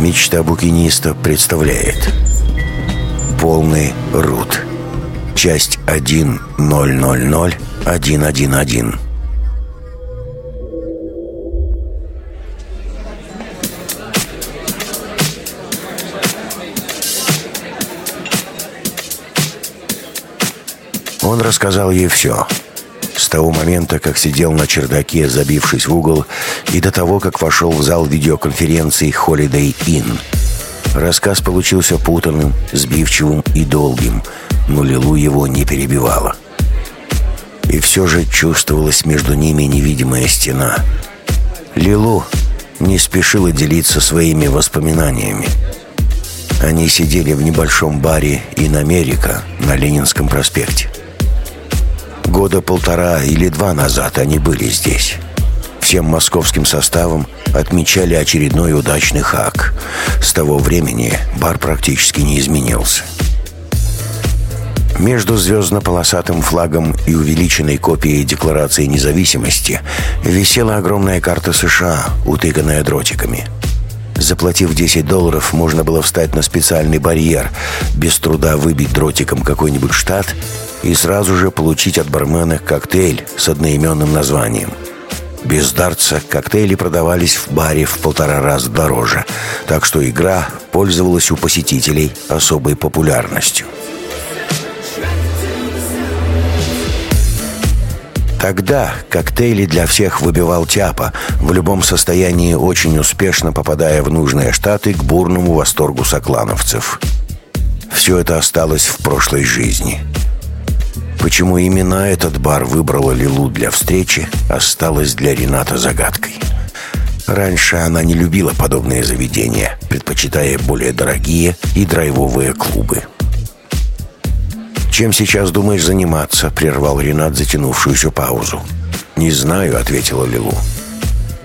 Мечта букиниста представляет. Полный рут. Часть 1.000.111 Он рассказал ей все с того момента, как сидел на чердаке, забившись в угол, и до того, как вошел в зал видеоконференции Holiday Inn. Рассказ получился путанным, сбивчивым и долгим, но Лилу его не перебивала. И все же чувствовалась между ними невидимая стена. Лилу не спешила делиться своими воспоминаниями. Они сидели в небольшом баре «Ин Америка» на Ленинском проспекте. Года полтора или два назад они были здесь. Всем московским составом отмечали очередной удачный хак. С того времени бар практически не изменился. Между звездно-полосатым флагом и увеличенной копией Декларации независимости висела огромная карта США, утыканная дротиками. Заплатив 10 долларов, можно было встать на специальный барьер, без труда выбить дротиком какой-нибудь штат и сразу же получить от бармена коктейль с одноименным названием. Без дартса коктейли продавались в баре в полтора раза дороже, так что игра пользовалась у посетителей особой популярностью. Тогда коктейли для всех выбивал Тяпа, в любом состоянии очень успешно попадая в нужные штаты к бурному восторгу соклановцев. Все это осталось в прошлой жизни. Почему именно этот бар выбрала Лилу для встречи, осталось для Рената загадкой. Раньше она не любила подобные заведения, предпочитая более дорогие и драйвовые клубы. «Чем сейчас думаешь заниматься?» — прервал Ренат затянувшуюся паузу. «Не знаю», — ответила Лилу.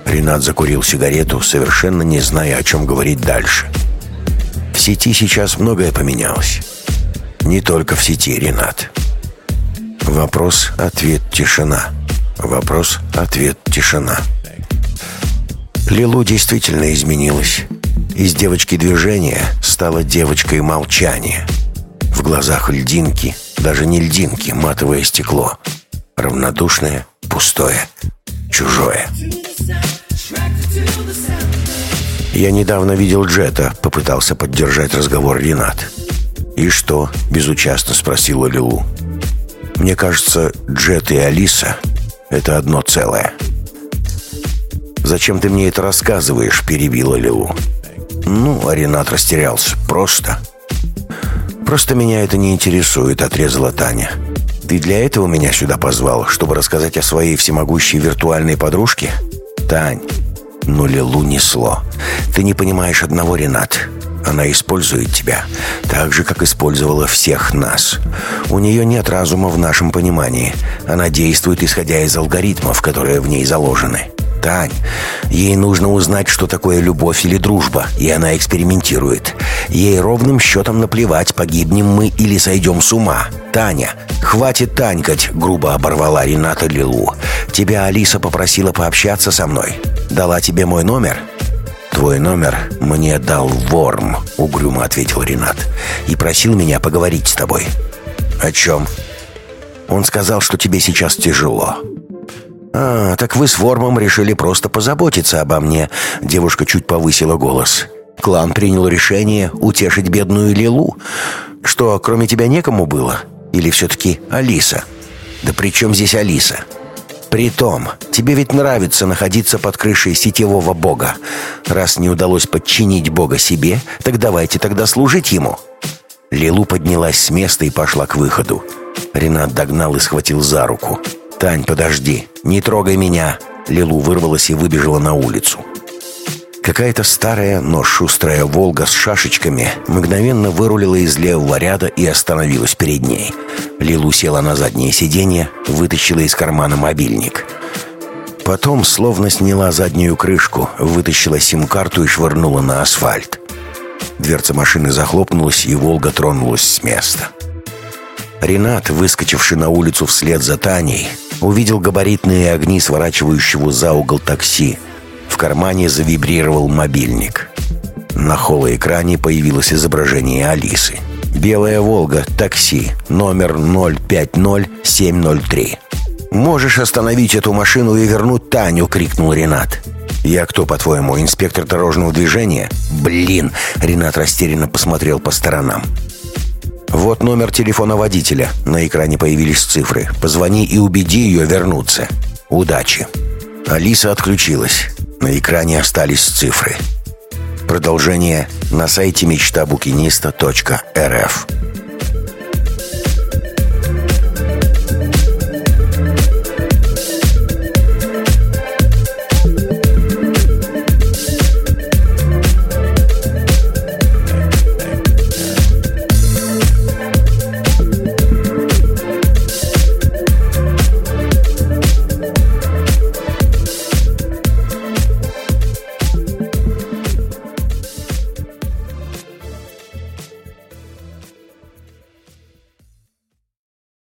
Ренат закурил сигарету, совершенно не зная, о чем говорить дальше. «В сети сейчас многое поменялось. Не только в сети, Ренат. Вопрос, ответ, тишина. Вопрос, ответ, тишина. Лилу действительно изменилась. Из девочки движения стала девочкой молчания. В глазах льдинки, даже не льдинки, матовое стекло. Равнодушное, пустое, чужое. «Я недавно видел Джета», — попытался поддержать разговор Ренат. «И что?» — безучастно спросила Лилу. Мне кажется, Джет и Алиса — это одно целое. «Зачем ты мне это рассказываешь?» — перебила Лилу. «Ну, а Ренат растерялся. Просто». «Просто меня это не интересует», — отрезала Таня. «Ты для этого меня сюда позвал, чтобы рассказать о своей всемогущей виртуальной подружке?» «Тань, ну Лилу несло. Ты не понимаешь одного, Ренат. Она использует тебя, так же, как использовала всех нас. У нее нет разума в нашем понимании. Она действует, исходя из алгоритмов, которые в ней заложены. Тань, ей нужно узнать, что такое любовь или дружба, и она экспериментирует. Ей ровным счетом наплевать, погибнем мы или сойдем с ума. Таня, хватит танькать, грубо оборвала Рената Лилу. Тебя Алиса попросила пообщаться со мной. Дала тебе мой номер?» «Твой номер мне дал Ворм», — угрюмо ответил Ренат. «И просил меня поговорить с тобой». «О чем?» «Он сказал, что тебе сейчас тяжело». «А, так вы с Вормом решили просто позаботиться обо мне», — девушка чуть повысила голос. «Клан принял решение утешить бедную Лилу. Что, кроме тебя некому было? Или все-таки Алиса?» «Да при чем здесь Алиса?» Притом, тебе ведь нравится находиться под крышей сетевого бога. Раз не удалось подчинить бога себе, так давайте тогда служить ему». Лилу поднялась с места и пошла к выходу. Ренат догнал и схватил за руку. «Тань, подожди, не трогай меня!» Лилу вырвалась и выбежала на улицу. Какая-то старая, но шустрая «Волга» с шашечками мгновенно вырулила из левого ряда и остановилась перед ней. Лилу села на заднее сиденье, вытащила из кармана мобильник. Потом, словно сняла заднюю крышку, вытащила сим-карту и швырнула на асфальт. Дверца машины захлопнулась, и «Волга» тронулась с места. Ренат, выскочивший на улицу вслед за Таней, увидел габаритные огни сворачивающего за угол такси – в кармане завибрировал мобильник. На холоэкране появилось изображение Алисы. «Белая Волга, такси, номер 050703». «Можешь остановить эту машину и вернуть Таню!» — крикнул Ренат. «Я кто, по-твоему, инспектор дорожного движения?» «Блин!» — Ренат растерянно посмотрел по сторонам. «Вот номер телефона водителя. На экране появились цифры. Позвони и убеди ее вернуться. Удачи!» Алиса отключилась. На экране остались цифры. Продолжение на сайте мечтабукиниста.рф